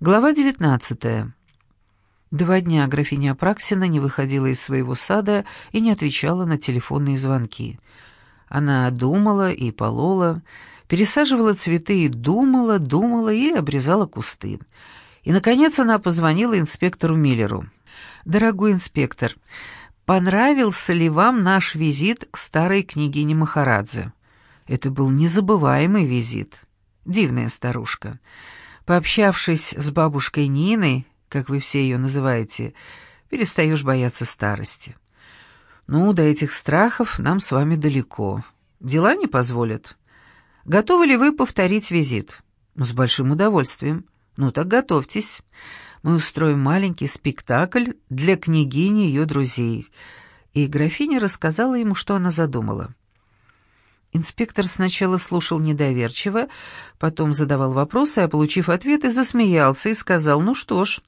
Глава 19. Два дня графиня Апраксина не выходила из своего сада и не отвечала на телефонные звонки. Она думала и полола, пересаживала цветы и думала, думала и обрезала кусты. И, наконец, она позвонила инспектору Миллеру. «Дорогой инспектор, понравился ли вам наш визит к старой княгине Махарадзе?» Это был незабываемый визит. Дивная старушка. Пообщавшись с бабушкой Ниной, как вы все ее называете, перестаешь бояться старости. Ну, до этих страхов нам с вами далеко. Дела не позволят. Готовы ли вы повторить визит? Ну, с большим удовольствием. Ну, так готовьтесь. Мы устроим маленький спектакль для княгини и ее друзей. И графиня рассказала ему, что она задумала. Инспектор сначала слушал недоверчиво, потом задавал вопросы, а, получив ответы, засмеялся и сказал, «Ну что ж,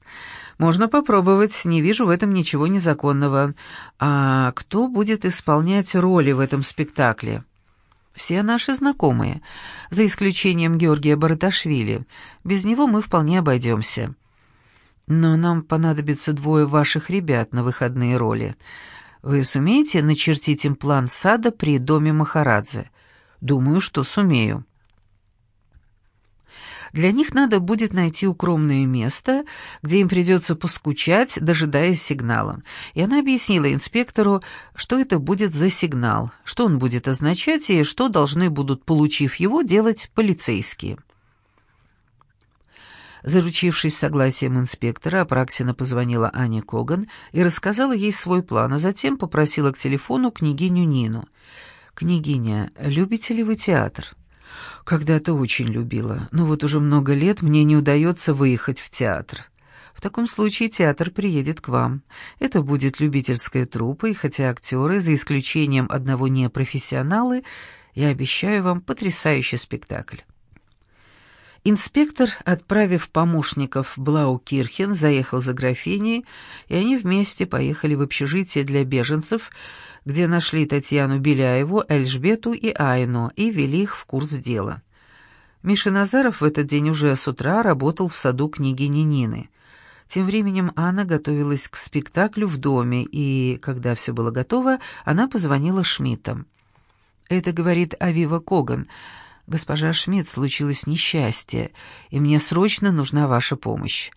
можно попробовать, не вижу в этом ничего незаконного. А кто будет исполнять роли в этом спектакле?» «Все наши знакомые, за исключением Георгия Бараташвили. Без него мы вполне обойдемся. Но нам понадобится двое ваших ребят на выходные роли». Вы сумеете начертить им план сада при доме Махарадзе? Думаю, что сумею. Для них надо будет найти укромное место, где им придется поскучать, дожидаясь сигнала. И она объяснила инспектору, что это будет за сигнал, что он будет означать и что должны будут, получив его, делать полицейские. Заручившись согласием инспектора, Апраксина позвонила Ане Коган и рассказала ей свой план, а затем попросила к телефону княгиню Нину. «Княгиня, любите ли вы театр?» «Когда-то очень любила, но вот уже много лет мне не удается выехать в театр. В таком случае театр приедет к вам. Это будет любительская труппа, и хотя актеры, за исключением одного непрофессионалы, я обещаю вам потрясающий спектакль». Инспектор, отправив помощников Блаукирхен, заехал за графиней, и они вместе поехали в общежитие для беженцев, где нашли Татьяну Беляеву, Эльжбету и Айну и вели их в курс дела. Миша Назаров в этот день уже с утра работал в саду княгини Нины. Тем временем Анна готовилась к спектаклю в доме, и, когда все было готово, она позвонила Шмидтам. «Это, — говорит Авива Коган, — «Госпожа Шмидт, случилось несчастье, и мне срочно нужна ваша помощь.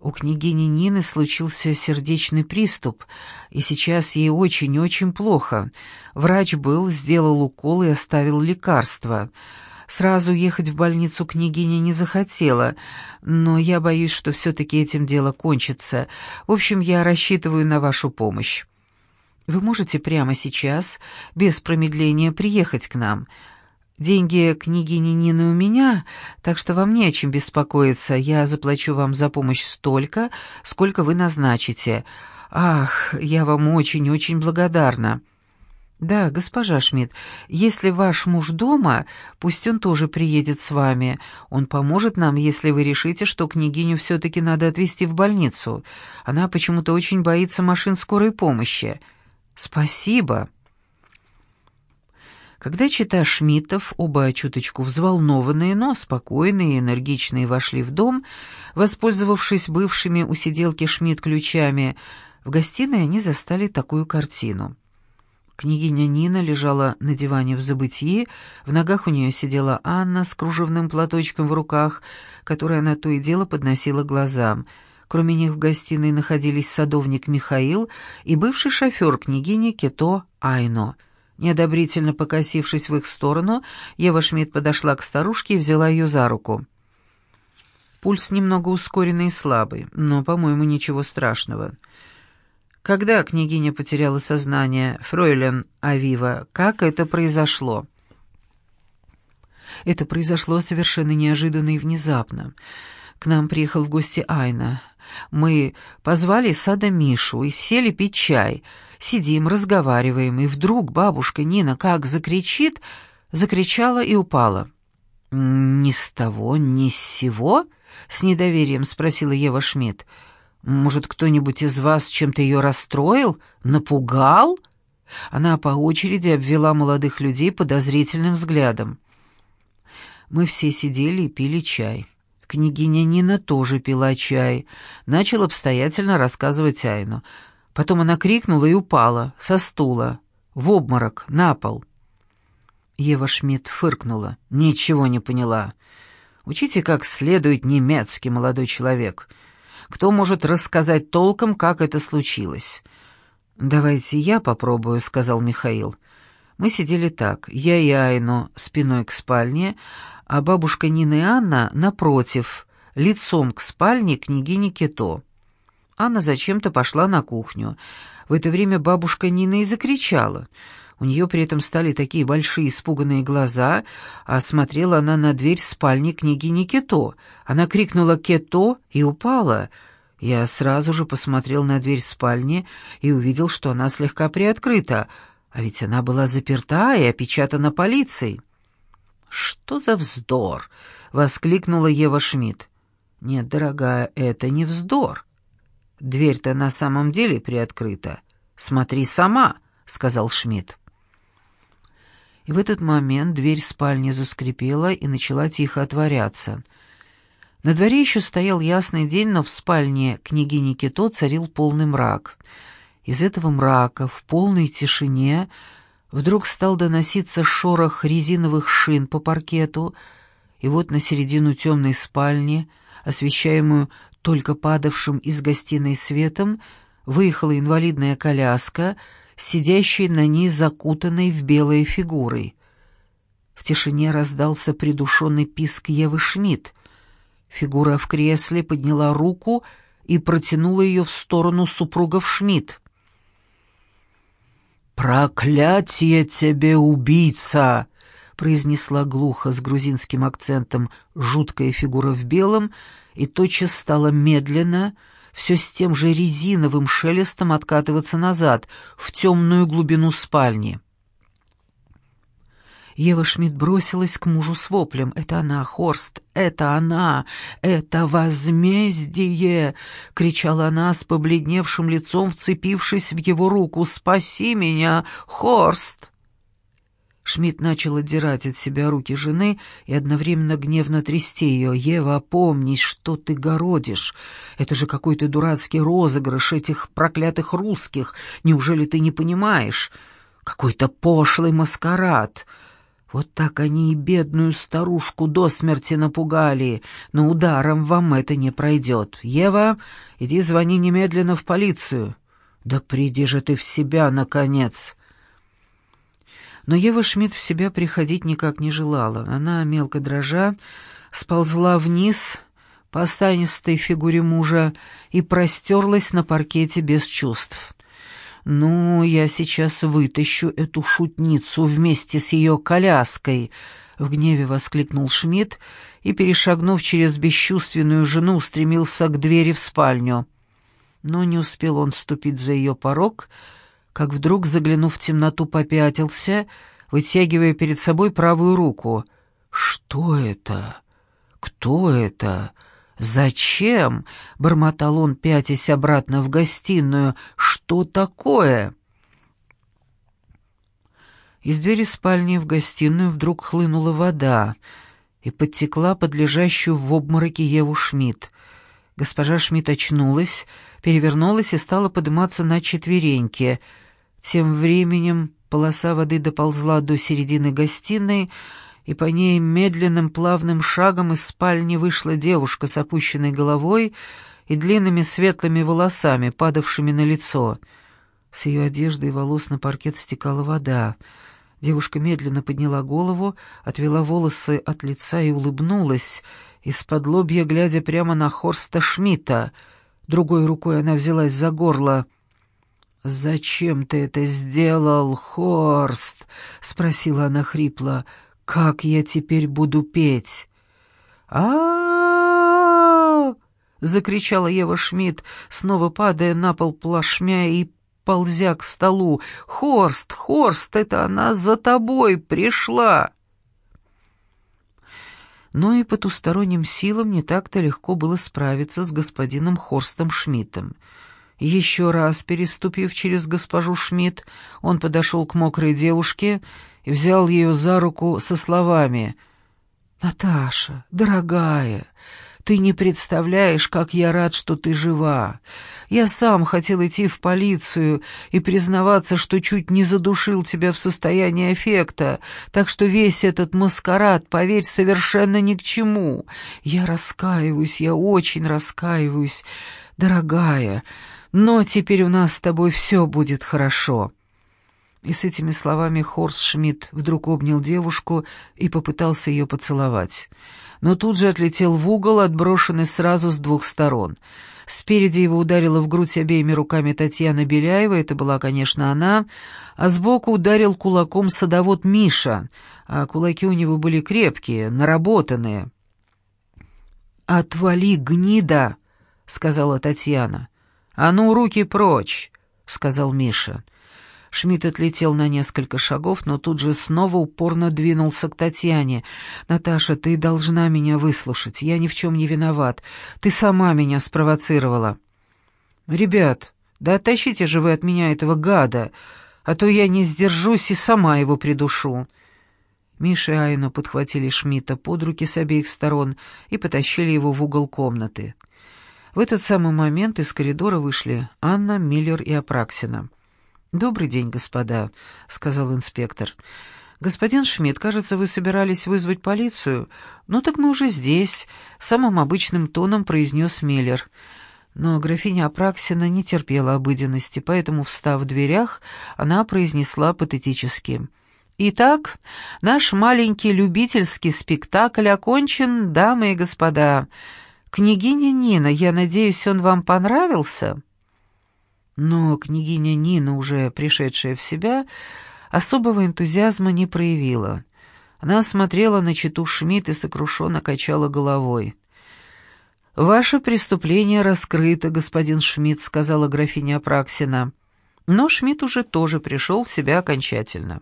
У княгини Нины случился сердечный приступ, и сейчас ей очень-очень плохо. Врач был, сделал укол и оставил лекарство. Сразу ехать в больницу княгиня не захотела, но я боюсь, что все-таки этим дело кончится. В общем, я рассчитываю на вашу помощь. Вы можете прямо сейчас, без промедления, приехать к нам?» Деньги княгини Нины у меня, так что вам не о чем беспокоиться. Я заплачу вам за помощь столько, сколько вы назначите. Ах, я вам очень-очень благодарна. Да, госпожа Шмидт, если ваш муж дома, пусть он тоже приедет с вами. Он поможет нам, если вы решите, что княгиню все-таки надо отвезти в больницу. Она почему-то очень боится машин скорой помощи. Спасибо. Когда чита Шмидтов, оба чуточку взволнованные, но спокойные и энергичные, вошли в дом, воспользовавшись бывшими у сиделки Шмидт ключами, в гостиной они застали такую картину. Княгиня Нина лежала на диване в забытии, в ногах у нее сидела Анна с кружевным платочком в руках, который она то и дело подносила глазам. Кроме них в гостиной находились садовник Михаил и бывший шофер княгини Кето Айно — Неодобрительно покосившись в их сторону, Ева Шмидт подошла к старушке и взяла ее за руку. Пульс немного ускоренный и слабый, но, по-моему, ничего страшного. Когда княгиня потеряла сознание, фройлен Авива, как это произошло? Это произошло совершенно неожиданно и внезапно. К нам приехал в гости Айна. Мы позвали сада Мишу и сели пить чай — Сидим, разговариваем, и вдруг бабушка Нина как закричит, закричала и упала. «Ни с того, ни с сего?» — с недоверием спросила Ева Шмидт. «Может, кто-нибудь из вас чем-то ее расстроил? Напугал?» Она по очереди обвела молодых людей подозрительным взглядом. Мы все сидели и пили чай. Княгиня Нина тоже пила чай, начал обстоятельно рассказывать Айну. Потом она крикнула и упала со стула, в обморок, на пол. Ева Шмидт фыркнула. «Ничего не поняла. Учите как следует немецкий молодой человек. Кто может рассказать толком, как это случилось?» «Давайте я попробую», — сказал Михаил. Мы сидели так, я и Айно спиной к спальне, а бабушка Нина и Анна напротив, лицом к спальне княгини Кито. Анна зачем-то пошла на кухню. В это время бабушка Нина и закричала. У нее при этом стали такие большие испуганные глаза, а смотрела она на дверь спальни княгини Кито. Она крикнула «Кето» и упала. Я сразу же посмотрел на дверь спальни и увидел, что она слегка приоткрыта, а ведь она была заперта и опечатана полицией. «Что за вздор!» — воскликнула Ева Шмидт. «Нет, дорогая, это не вздор. Дверь-то на самом деле приоткрыта. Смотри сама», — сказал Шмидт. И в этот момент дверь спальни заскрипела и начала тихо отворяться. На дворе еще стоял ясный день, но в спальне княгини Кито царил полный мрак. Из этого мрака в полной тишине Вдруг стал доноситься шорох резиновых шин по паркету, и вот на середину темной спальни, освещаемую только падавшим из гостиной светом, выехала инвалидная коляска, сидящей на ней закутанной в белые фигурой. В тишине раздался придушенный писк Евы Шмидт. Фигура в кресле подняла руку и протянула ее в сторону супругов Шмидт. «Проклятие тебе, убийца!» — произнесла глухо с грузинским акцентом жуткая фигура в белом и тотчас стала медленно, все с тем же резиновым шелестом откатываться назад, в темную глубину спальни. Ева Шмидт бросилась к мужу с воплем. «Это она, Хорст! Это она! Это возмездие!» — кричала она с побледневшим лицом, вцепившись в его руку. «Спаси меня, Хорст!» Шмидт начал отдирать от себя руки жены и одновременно гневно трясти ее. «Ева, опомнись, что ты городишь? Это же какой-то дурацкий розыгрыш этих проклятых русских. Неужели ты не понимаешь? Какой-то пошлый маскарад!» Вот так они и бедную старушку до смерти напугали, но ударом вам это не пройдет. Ева, иди звони немедленно в полицию. Да приди же ты в себя, наконец!» Но Ева Шмидт в себя приходить никак не желала. Она, мелко дрожа, сползла вниз по останистой фигуре мужа и простерлась на паркете без чувств. «Ну, я сейчас вытащу эту шутницу вместе с ее коляской», — в гневе воскликнул Шмидт и, перешагнув через бесчувственную жену, стремился к двери в спальню. Но не успел он ступить за ее порог, как вдруг, заглянув в темноту, попятился, вытягивая перед собой правую руку. «Что это? Кто это?» «Зачем?» — бормотал он, пятясь обратно в гостиную. «Что такое?» Из двери спальни в гостиную вдруг хлынула вода и подтекла под лежащую в обмороке Еву Шмидт. Госпожа Шмидт очнулась, перевернулась и стала подниматься на четвереньки. Тем временем полоса воды доползла до середины гостиной, и по ней медленным плавным шагом из спальни вышла девушка с опущенной головой и длинными светлыми волосами, падавшими на лицо. С ее одежды и волос на паркет стекала вода. Девушка медленно подняла голову, отвела волосы от лица и улыбнулась, из-под лобья глядя прямо на Хорста Шмидта. Другой рукой она взялась за горло. «Зачем ты это сделал, Хорст?» — спросила она хрипло. Как я теперь буду петь? а закричала Ева Шмидт, снова падая на пол плашмя и ползя к столу. «Хорст, Хорст, это она за тобой пришла!» Но и потусторонним силам не так-то легко было справиться с господином Хорстом Шмидтом. Еще раз переступив через госпожу Шмидт, он подошел к мокрой девушке и взял ее за руку со словами «Наташа, дорогая, Ты не представляешь, как я рад, что ты жива. Я сам хотел идти в полицию и признаваться, что чуть не задушил тебя в состоянии эффекта, так что весь этот маскарад, поверь, совершенно ни к чему. Я раскаиваюсь, я очень раскаиваюсь, дорогая, но теперь у нас с тобой все будет хорошо». И с этими словами Хорст Шмидт вдруг обнял девушку и попытался ее поцеловать но тут же отлетел в угол, отброшенный сразу с двух сторон. Спереди его ударила в грудь обеими руками Татьяна Беляева, это была, конечно, она, а сбоку ударил кулаком садовод Миша, а кулаки у него были крепкие, наработанные. «Отвали, гнида!» — сказала Татьяна. «А ну, руки прочь!» — сказал Миша. Шмидт отлетел на несколько шагов, но тут же снова упорно двинулся к Татьяне. «Наташа, ты должна меня выслушать. Я ни в чем не виноват. Ты сама меня спровоцировала». «Ребят, да оттащите же вы от меня этого гада, а то я не сдержусь и сама его придушу». Миша и Айну подхватили Шмидта под руки с обеих сторон и потащили его в угол комнаты. В этот самый момент из коридора вышли Анна, Миллер и Апраксина. «Добрый день, господа», — сказал инспектор. «Господин Шмидт, кажется, вы собирались вызвать полицию? Ну так мы уже здесь», — самым обычным тоном произнес Миллер. Но графиня Апраксина не терпела обыденности, поэтому, встав в дверях, она произнесла патетически. «Итак, наш маленький любительский спектакль окончен, дамы и господа. Княгиня Нина, я надеюсь, он вам понравился?» Но княгиня Нина, уже пришедшая в себя, особого энтузиазма не проявила. Она смотрела на читу Шмидт и сокрушенно качала головой. «Ваше преступление раскрыто, господин Шмидт», — сказала графиня Апраксина. Но Шмидт уже тоже пришел в себя окончательно.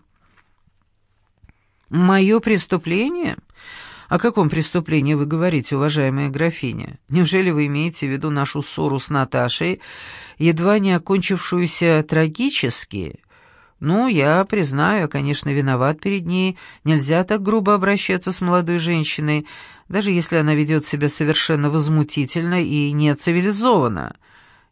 «Мое преступление? О каком преступлении вы говорите, уважаемая графиня? Неужели вы имеете в виду нашу ссору с Наташей, едва не окончившуюся трагически? Ну, я признаю, я, конечно, виноват перед ней. Нельзя так грубо обращаться с молодой женщиной, даже если она ведет себя совершенно возмутительно и нецивилизованно.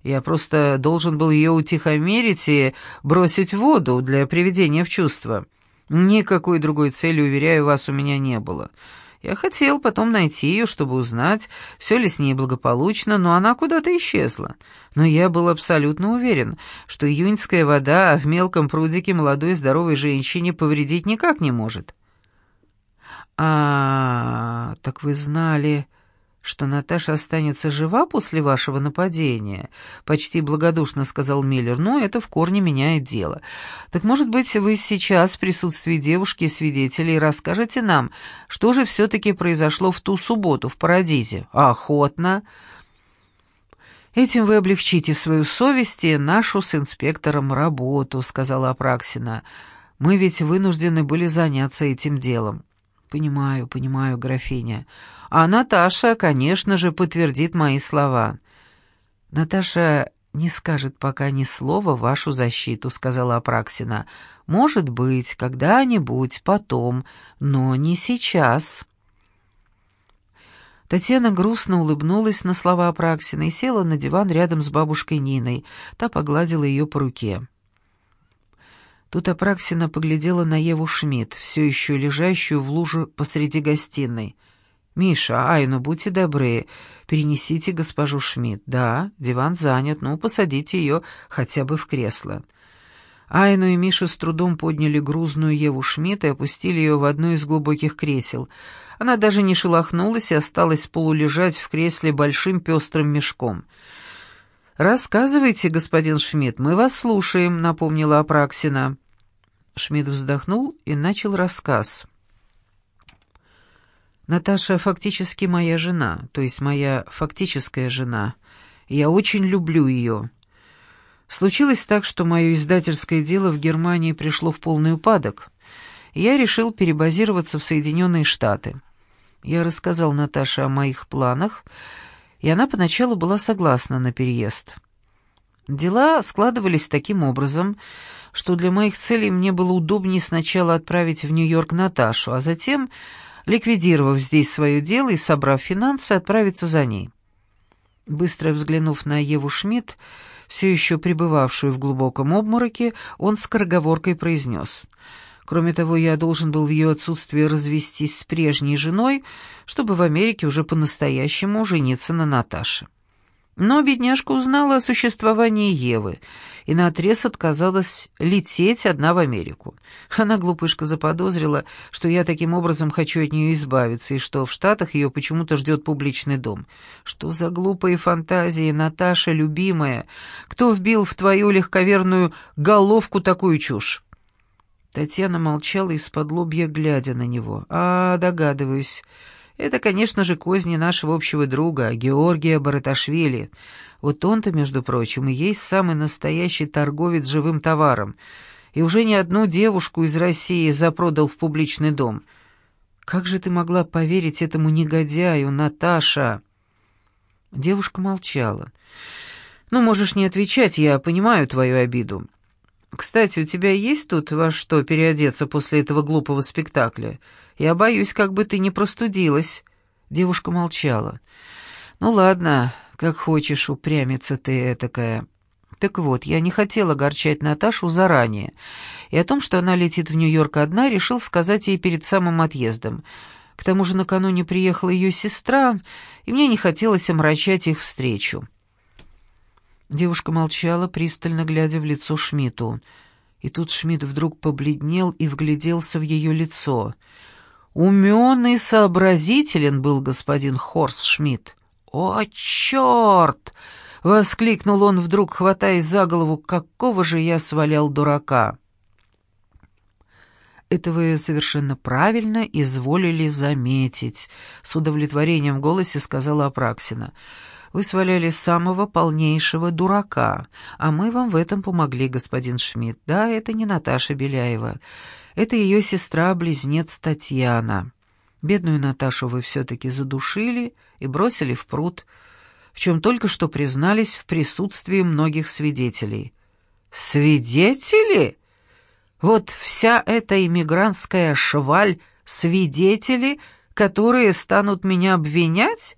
Я просто должен был ее утихомирить и бросить в воду для приведения в чувство. Никакой другой цели, уверяю вас, у меня не было». Я хотел потом найти ее, чтобы узнать, все ли с ней благополучно, но она куда-то исчезла. Но я был абсолютно уверен, что июньская вода в мелком прудике молодой здоровой женщине повредить никак не может. «А, так вы знали...» что Наташа останется жива после вашего нападения», — почти благодушно сказал Миллер. «Ну, это в корне меняет дело. Так, может быть, вы сейчас в присутствии девушки и свидетелей расскажете нам, что же все-таки произошло в ту субботу в Парадизе? Охотно». «Этим вы облегчите свою совесть и нашу с инспектором работу», — сказала Апраксина. «Мы ведь вынуждены были заняться этим делом». «Понимаю, понимаю, графиня. А Наташа, конечно же, подтвердит мои слова». «Наташа не скажет пока ни слова в вашу защиту», — сказала Апраксина. «Может быть, когда-нибудь, потом, но не сейчас». Татьяна грустно улыбнулась на слова Апраксина и села на диван рядом с бабушкой Ниной. Та погладила ее по руке. Тут Апраксина поглядела на Еву Шмидт, все еще лежащую в луже посреди гостиной. «Миша, Айну, будьте добры, перенесите госпожу Шмидт. Да, диван занят, ну, посадите ее хотя бы в кресло». Айну и Миша с трудом подняли грузную Еву Шмидт и опустили ее в одно из глубоких кресел. Она даже не шелохнулась и осталась полулежать в кресле большим пестрым мешком. «Рассказывайте, господин Шмидт, мы вас слушаем», — напомнила Апраксина. Шмидт вздохнул и начал рассказ. «Наташа фактически моя жена, то есть моя фактическая жена. Я очень люблю ее. Случилось так, что мое издательское дело в Германии пришло в полный упадок. я решил перебазироваться в Соединенные Штаты. Я рассказал Наташе о моих планах, и она поначалу была согласна на переезд. Дела складывались таким образом, что для моих целей мне было удобнее сначала отправить в Нью-Йорк Наташу, а затем ликвидировав здесь свое дело и собрав финансы, отправиться за ней. Быстро взглянув на Еву Шмидт, все еще пребывавшую в глубоком обмороке, он скороговоркой произнес. «Кроме того, я должен был в ее отсутствие развестись с прежней женой, чтобы в Америке уже по-настоящему жениться на Наташе». Но бедняжка узнала о существовании Евы и наотрез отказалась лететь одна в Америку. Она, глупышка, заподозрила, что я таким образом хочу от нее избавиться, и что в Штатах ее почему-то ждет публичный дом. Что за глупые фантазии, Наташа, любимая? Кто вбил в твою легковерную головку такую чушь? Татьяна молчала из-под лобья, глядя на него. «А, догадываюсь». Это, конечно же, козни нашего общего друга, Георгия Бараташвили. Вот он-то, между прочим, и есть самый настоящий торговец живым товаром. И уже не одну девушку из России запродал в публичный дом. Как же ты могла поверить этому негодяю, Наташа?» Девушка молчала. «Ну, можешь не отвечать, я понимаю твою обиду. Кстати, у тебя есть тут во что переодеться после этого глупого спектакля? Я боюсь, как бы ты не простудилась». Девушка молчала. «Ну ладно, как хочешь, упрямиться ты такая. Так вот, я не хотел огорчать Наташу заранее, и о том, что она летит в Нью-Йорк одна, решил сказать ей перед самым отъездом. К тому же накануне приехала ее сестра, и мне не хотелось омрачать их встречу». Девушка молчала, пристально глядя в лицо Шмидту. И тут Шмидт вдруг побледнел и вгляделся в ее лицо. Умен и сообразителен был господин Хорс Шмидт. «О, черт!» — воскликнул он вдруг, хватаясь за голову. «Какого же я свалял дурака!» «Это вы совершенно правильно изволили заметить», — с удовлетворением в голосе сказала Апраксина. Вы сваляли самого полнейшего дурака, а мы вам в этом помогли, господин Шмидт. Да, это не Наташа Беляева. Это ее сестра-близнец Татьяна. Бедную Наташу вы все-таки задушили и бросили в пруд, в чем только что признались в присутствии многих свидетелей. «Свидетели? Вот вся эта иммигрантская шваль — свидетели, которые станут меня обвинять?»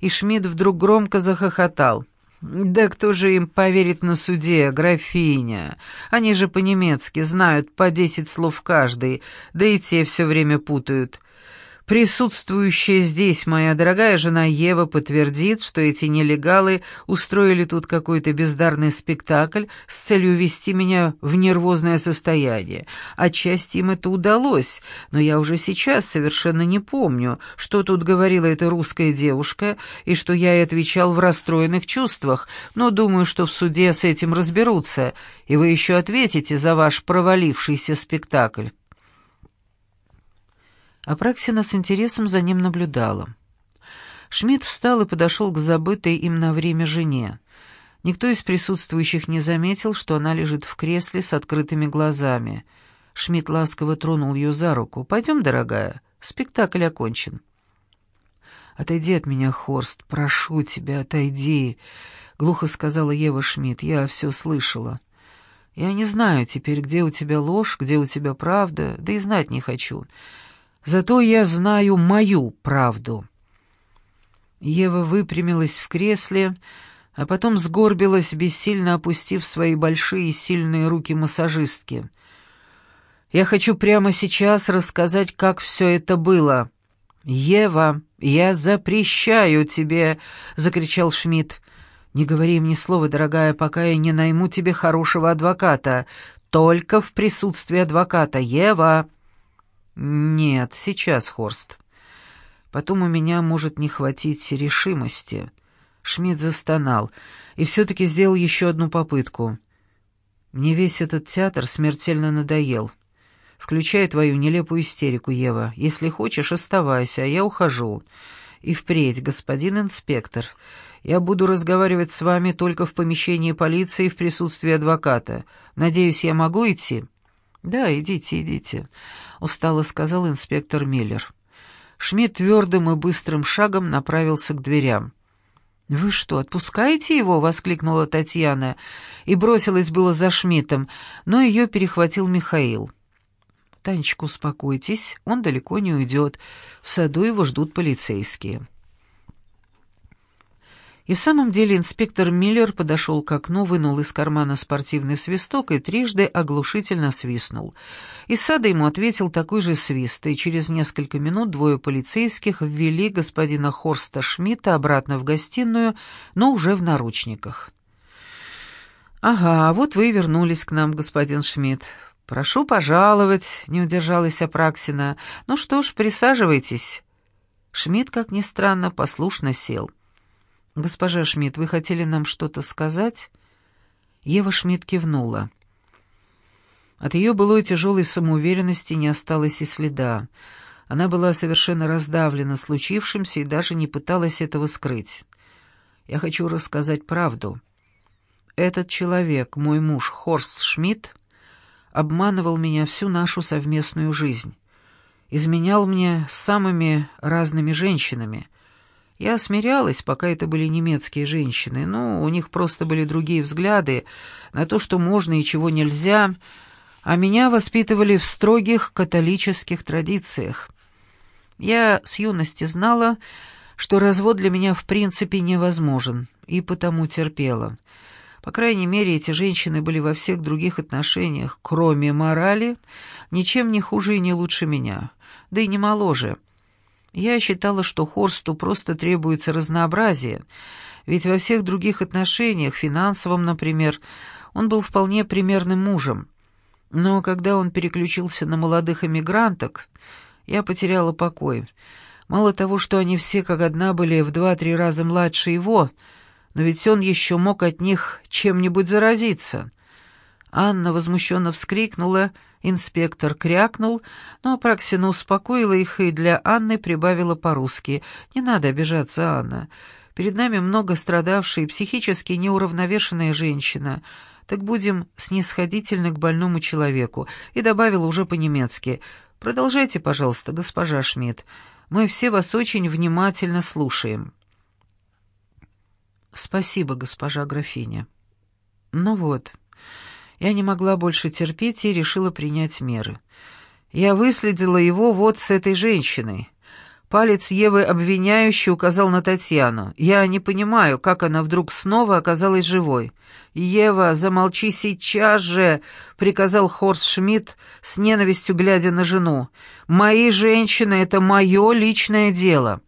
и Шмидт вдруг громко захохотал. «Да кто же им поверит на суде, графиня? Они же по-немецки знают по десять слов каждый, да и те все время путают. Присутствующая здесь моя дорогая жена Ева подтвердит, что эти нелегалы устроили тут какой-то бездарный спектакль с целью ввести меня в нервозное состояние. Отчасти им это удалось, но я уже сейчас совершенно не помню, что тут говорила эта русская девушка и что я ей отвечал в расстроенных чувствах, но думаю, что в суде с этим разберутся, и вы еще ответите за ваш провалившийся спектакль. Апраксина с интересом за ним наблюдала. Шмидт встал и подошел к забытой им на время жене. Никто из присутствующих не заметил, что она лежит в кресле с открытыми глазами. Шмидт ласково тронул ее за руку. «Пойдем, дорогая, спектакль окончен». «Отойди от меня, Хорст, прошу тебя, отойди», — глухо сказала Ева Шмидт. «Я все слышала. Я не знаю теперь, где у тебя ложь, где у тебя правда, да и знать не хочу. Зато я знаю мою правду». Ева выпрямилась в кресле, а потом сгорбилась, бессильно опустив свои большие сильные руки массажистки. «Я хочу прямо сейчас рассказать, как все это было». «Ева, я запрещаю тебе!» — закричал Шмидт. «Не говори мне слова, дорогая, пока я не найму тебе хорошего адвоката. Только в присутствии адвоката. Ева!» «Нет, сейчас, Хорст. Потом у меня может не хватить решимости». Шмидт застонал и все-таки сделал еще одну попытку. «Мне весь этот театр смертельно надоел. Включай твою нелепую истерику, Ева. Если хочешь, оставайся, а я ухожу. И впредь, господин инспектор, я буду разговаривать с вами только в помещении полиции в присутствии адвоката. Надеюсь, я могу идти?» «Да, идите, идите», — устало сказал инспектор Миллер. Шмидт твердым и быстрым шагом направился к дверям. «Вы что, отпускаете его?» — воскликнула Татьяна и бросилась было за Шмидтом, но ее перехватил Михаил. Танечка, успокойтесь, он далеко не уйдет. В саду его ждут полицейские». И в самом деле инспектор Миллер подошел к окну, вынул из кармана спортивный свисток и трижды оглушительно свистнул. Из сада ему ответил такой же свист, и через несколько минут двое полицейских ввели господина Хорста Шмидта обратно в гостиную, но уже в наручниках. «Ага, вот вы вернулись к нам, господин Шмидт. Прошу пожаловать», — не удержалась Апраксина. «Ну что ж, присаживайтесь». Шмидт, как ни странно, послушно сел. «Госпожа Шмидт, вы хотели нам что-то сказать?» Ева Шмидт кивнула. От ее былой тяжелой самоуверенности не осталось и следа. Она была совершенно раздавлена случившимся и даже не пыталась этого скрыть. «Я хочу рассказать правду. Этот человек, мой муж Хорст Шмидт, обманывал меня всю нашу совместную жизнь. Изменял мне самыми разными женщинами — я смирялась, пока это были немецкие женщины, но у них просто были другие взгляды на то, что можно и чего нельзя, а меня воспитывали в строгих католических традициях. Я с юности знала, что развод для меня в принципе невозможен, и потому терпела. По крайней мере, эти женщины были во всех других отношениях, кроме морали, ничем не хуже и не лучше меня, да и не моложе. Я считала, что Хорсту просто требуется разнообразие, ведь во всех других отношениях, финансовом, например, он был вполне примерным мужем. Но когда он переключился на молодых эмигранток, я потеряла покой. Мало того, что они все как одна были в два-три раза младше его, но ведь он еще мог от них чем-нибудь заразиться. Анна возмущенно вскрикнула Инспектор крякнул, но Апраксина успокоила их и для Анны прибавила по-русски. «Не надо обижаться, Анна. Перед нами много страдавшая и психически неуравновешенная женщина. Так будем снисходительны к больному человеку». И добавила уже по-немецки. «Продолжайте, пожалуйста, госпожа Шмидт. Мы все вас очень внимательно слушаем». «Спасибо, госпожа графиня». «Ну вот». Я не могла больше терпеть и решила принять меры. Я выследила его вот с этой женщиной. Палец Евы обвиняющий указал на Татьяну. Я не понимаю, как она вдруг снова оказалась живой. «Ева, замолчи сейчас же!» — приказал Хорст Шмидт с ненавистью глядя на жену. «Мои женщины — это мое личное дело».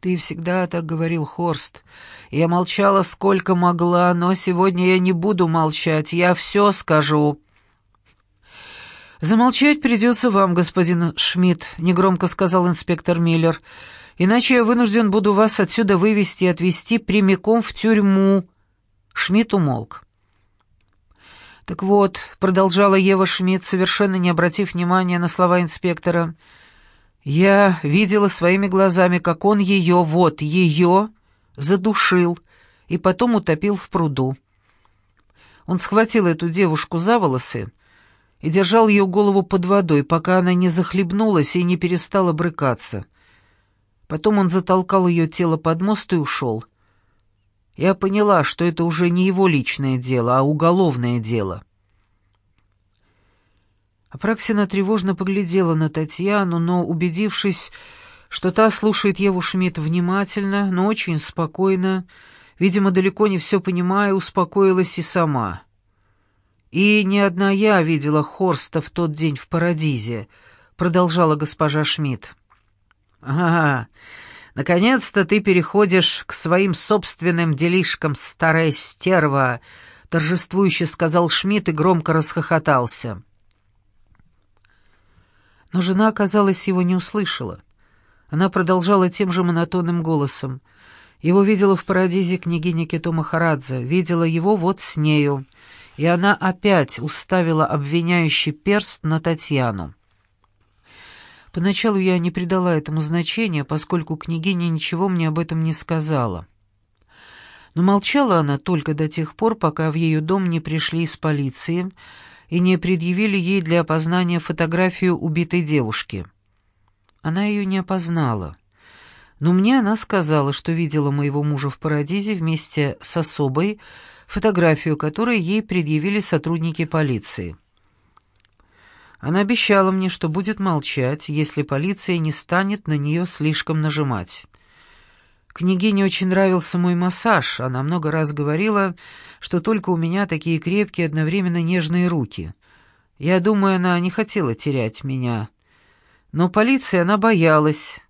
«Ты всегда так говорил, Хорст. Я молчала сколько могла, но сегодня я не буду молчать, я все скажу». «Замолчать придется вам, господин Шмидт», — негромко сказал инспектор Миллер. «Иначе я вынужден буду вас отсюда вывести и отвезти прямиком в тюрьму». Шмидт умолк. «Так вот», — продолжала Ева Шмидт, совершенно не обратив внимания на слова инспектора, — «я видела своими глазами, как он ее, вот, ее, задушил и потом утопил в пруду. Он схватил эту девушку за волосы и держал ее голову под водой, пока она не захлебнулась и не перестала брыкаться. Потом он затолкал ее тело под мост и ушел. Я поняла, что это уже не его личное дело, а уголовное дело. Апраксина тревожно поглядела на Татьяну, но, убедившись, что та слушает Еву Шмидт внимательно, но очень спокойно, видимо, далеко не все понимая, успокоилась и сама. «И не одна я видела Хорста в тот день в Парадизе», — продолжала госпожа Шмидт. «Ага, наконец-то ты переходишь к своим собственным делишкам, старая стерва», — торжествующе сказал Шмидт и громко расхохотался. Но жена, казалось, его не услышала. Она продолжала тем же монотонным голосом. Его видела в парадизе княгиня Кито Махарадзе, видела его вот с нею, и она опять уставила обвиняющий перст на Татьяну. Поначалу я не придала этому значения, поскольку княгиня ничего мне об этом не сказала. Но молчала она только до тех пор, пока в ее дом не пришли из полиции и не предъявили ей для опознания фотографию убитой девушки. Она ее не опознала. Но мне она сказала, что видела моего мужа в Парадизе вместе с особой, фотографию которой ей предъявили сотрудники полиции. Она обещала мне, что будет молчать, если полиция не станет на нее слишком нажимать. Княгине очень нравился мой массаж, она много раз говорила, что только у меня такие крепкие, одновременно нежные руки. Я думаю, она не хотела терять меня. Но полиции она боялась,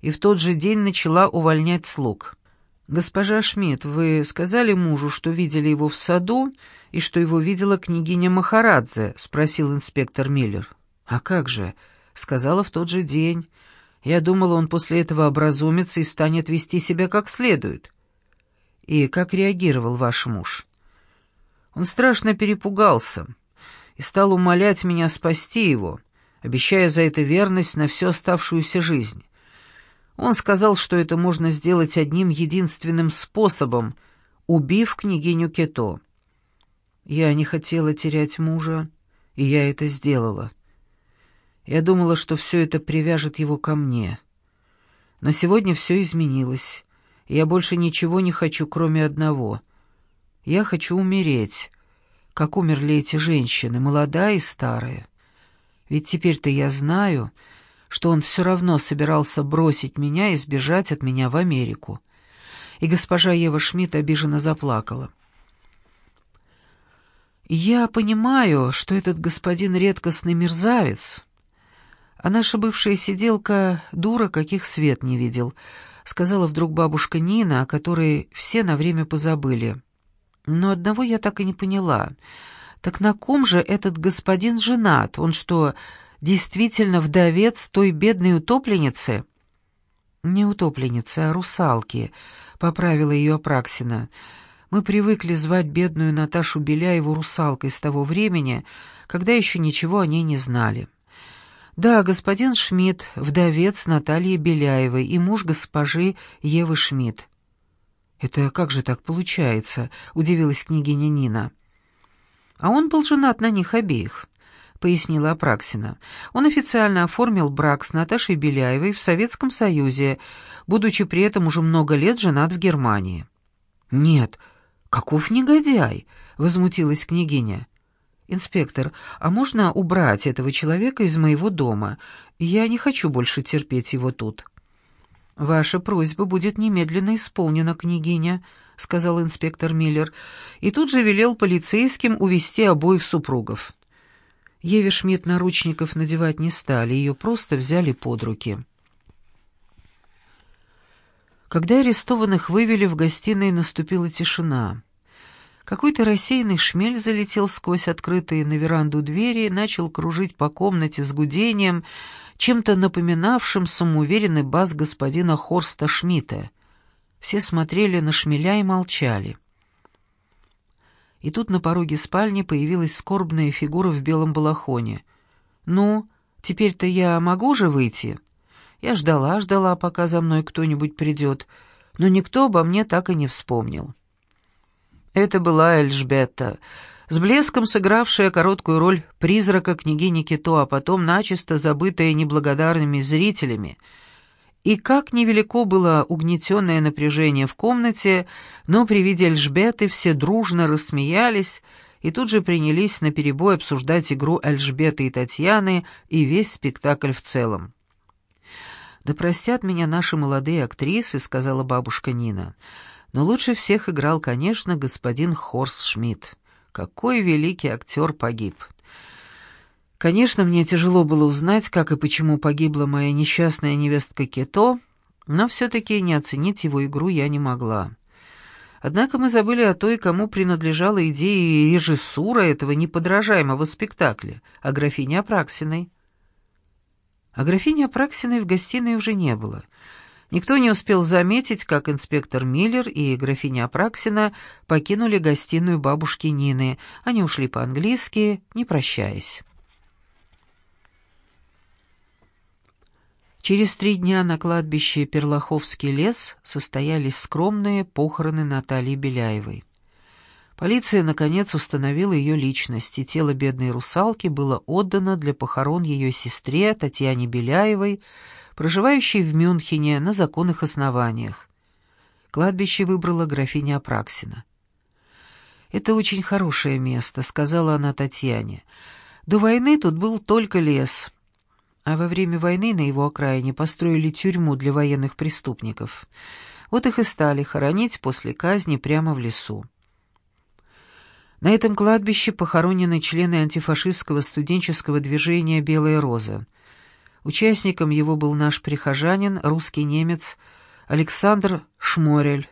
и в тот же день начала увольнять слуг. «Госпожа Шмидт, вы сказали мужу, что видели его в саду и что его видела княгиня Махарадзе?» — спросил инспектор Миллер. «А как же?» — сказала в тот же день. Я думала, он после этого образумится и станет вести себя как следует. И как реагировал ваш муж? Он страшно перепугался и стал умолять меня спасти его, обещая за это верность на всю оставшуюся жизнь. Он сказал, что это можно сделать одним единственным способом, убив княгиню Кето. Я не хотела терять мужа, и я это сделала. Я думала, что все это привяжет его ко мне. Но сегодня все изменилось. Я больше ничего не хочу, кроме одного. Я хочу умереть, как умерли эти женщины, молодая и старая. Ведь теперь-то я знаю, что он все равно собирался бросить меня и сбежать от меня в Америку. И госпожа Ева Шмидт обиженно заплакала. «Я понимаю, что этот господин редкостный мерзавец, а наша бывшая сиделка — дура, каких свет не видел, — сказала вдруг бабушка Нина, о которой все на время позабыли. Но одного я так и не поняла. Так на ком же этот господин женат? Он что, действительно вдовец той бедной утопленницы? Не утопленницы, а русалки, — поправила ее Апраксина. Мы привыкли звать бедную Наташу Беляеву русалкой с того времени, когда еще ничего о ней не знали. Да, господин Шмидт, вдовец Натальи Беляевой и муж госпожи Евы Шмидт. «Это как же так получается?» — удивилась княгиня Нина. «А он был женат на них обеих», — пояснила Апраксина. «Он официально оформил брак с Наташей Беляевой в Советском Союзе, будучи при этом уже много лет женат в Германии». «Нет, каков негодяй!» — возмутилась княгиня. «Инспектор, а можно убрать этого человека из моего дома? Я не хочу больше терпеть его тут». «Ваша просьба будет немедленно исполнена, княгиня», — сказал инспектор Миллер, и тут же велел полицейским увести обоих супругов. Еве Шмидт наручников надевать не стали, ее просто взяли под руки. Когда арестованных вывели в гостиной, наступила тишина. Какой-то рассеянный шмель залетел сквозь открытые на веранду двери и начал кружить по комнате с гудением, чем-то напоминавшим самоуверенный бас господина Хорста Шмидта. Все смотрели на шмеля и молчали. И тут на пороге спальни появилась скорбная фигура в белом балахоне. «Ну, теперь-то я могу же выйти?» Я ждала, ждала, пока за мной кто-нибудь придет, но никто обо мне так и не вспомнил. Это была Эльжбетта, с блеском сыгравшая короткую роль призрака княгини Кито, а потом начисто забытая неблагодарными зрителями. И как невелико было угнетенное напряжение в комнате, но при виде Эльжбеты все дружно рассмеялись и тут же принялись наперебой обсуждать игру Эльжбеты и Татьяны и весь спектакль в целом. «Да простят меня наши молодые актрисы», — сказала бабушка Нина, — но лучше всех играл, конечно, господин Хорс Шмидт. Какой великий актер погиб. Конечно, мне тяжело было узнать, как и почему погибла моя несчастная невестка Кето, но все-таки не оценить его игру я не могла. Однако мы забыли о той, кому принадлежала идея и режиссура этого неподражаемого спектакля, о графине Апраксиной. А графини Апраксиной в гостиной уже не было — Никто не успел заметить, как инспектор Миллер и графиня Апраксина покинули гостиную бабушки Нины. Они ушли по-английски, не прощаясь. Через три дня на кладбище Перлаховский лес состоялись скромные похороны Натальи Беляевой. Полиция, наконец, установила ее личность, и тело бедной русалки было отдано для похорон ее сестре Татьяне Беляевой, проживающей в Мюнхене на законных основаниях. Кладбище выбрала графиня Апраксина. «Это очень хорошее место», — сказала она Татьяне. До войны тут был только лес, а во время войны на его окраине построили тюрьму для военных преступников. Вот их и стали хоронить после казни прямо в лесу. На этом кладбище похоронены члены антифашистского студенческого движения «Белая роза». Участником его был наш прихожанин, русский немец Александр Шморель,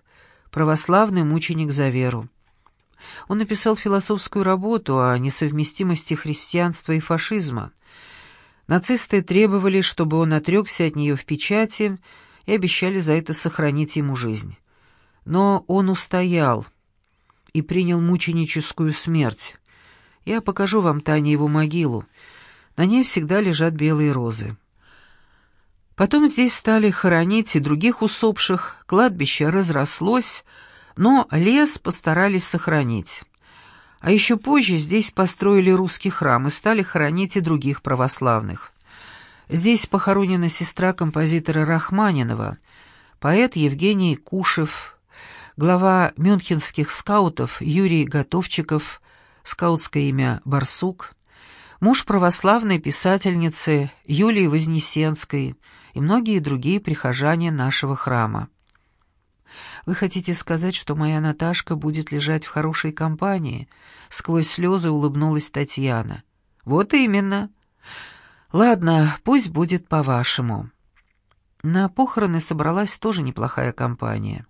православный мученик за веру. Он написал философскую работу о несовместимости христианства и фашизма. Нацисты требовали, чтобы он отрекся от нее в печати и обещали за это сохранить ему жизнь. Но он устоял и принял мученическую смерть. Я покажу вам, Таня, его могилу. На ней всегда лежат белые розы. Потом здесь стали хоронить и других усопших, кладбище разрослось, но лес постарались сохранить. А еще позже здесь построили русский храм и стали хоронить и других православных. Здесь похоронена сестра композитора Рахманинова, поэт Евгений Кушев, глава мюнхенских скаутов Юрий Готовчиков, скаутское имя Барсук, муж православной писательницы Юлии Вознесенской и многие другие прихожане нашего храма. Вы хотите сказать, что моя Наташка будет лежать в хорошей компании?» Сквозь слезы улыбнулась Татьяна. «Вот именно. Ладно, пусть будет по-вашему». На похороны собралась тоже неплохая компания.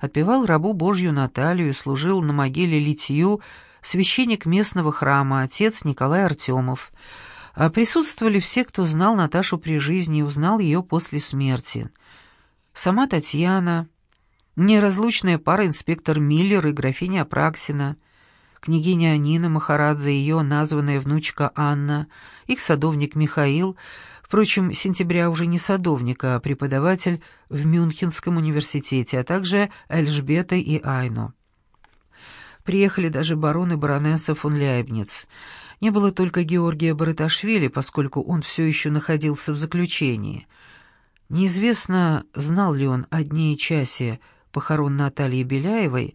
Отпевал рабу Божью Наталью и служил на могиле литью священник местного храма, отец Николай Артемов. А присутствовали все, кто знал Наташу при жизни и узнал ее после смерти. Сама Татьяна, неразлучная пара инспектор Миллер и графиня Апраксина, княгиня Нина Махарадзе и ее названная внучка Анна, их садовник Михаил, впрочем, сентября уже не садовник, а преподаватель в Мюнхенском университете, а также Эльжбета и Айно. Приехали даже барон и баронесса фон Ляйбниц. Не было только Георгия Бараташвили, поскольку он все еще находился в заключении. Неизвестно, знал ли он о дне и часе, похорон Натальи Беляевой,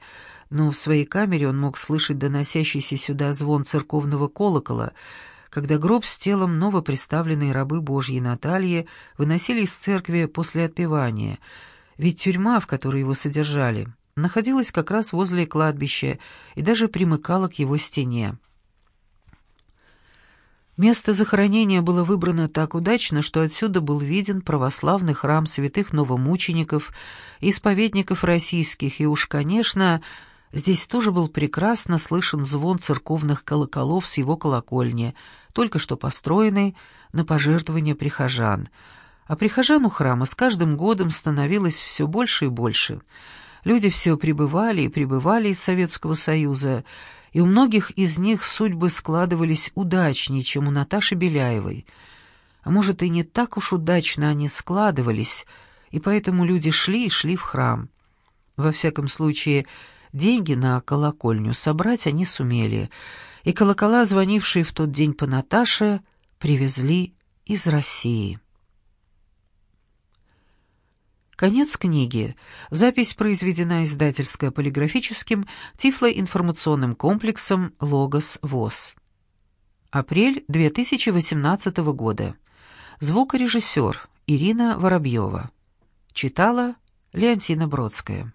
но в своей камере он мог слышать доносящийся сюда звон церковного колокола, когда гроб с телом новоприставленной рабы Божьей Натальи выносили из церкви после отпевания, ведь тюрьма, в которой его содержали, находилась как раз возле кладбища и даже примыкала к его стене. Место захоронения было выбрано так удачно, что отсюда был виден православный храм святых новомучеников, исповедников российских, и уж, конечно, здесь тоже был прекрасно слышен звон церковных колоколов с его колокольни, только что построенной на пожертвования прихожан. А прихожан у храма с каждым годом становилось все больше и больше. Люди все прибывали и прибывали из Советского Союза, и у многих из них судьбы складывались удачнее, чем у Наташи Беляевой. А может, и не так уж удачно они складывались, и поэтому люди шли и шли в храм. Во всяком случае, деньги на колокольню собрать они сумели, и колокола, звонившие в тот день по Наташе, привезли из России. Конец книги. Запись произведена издательско-полиграфическим тифлоинформационным комплексом «Логос ВОЗ». Апрель 2018 года. Звукорежиссер Ирина Воробьева. Читала Леонтина Бродская.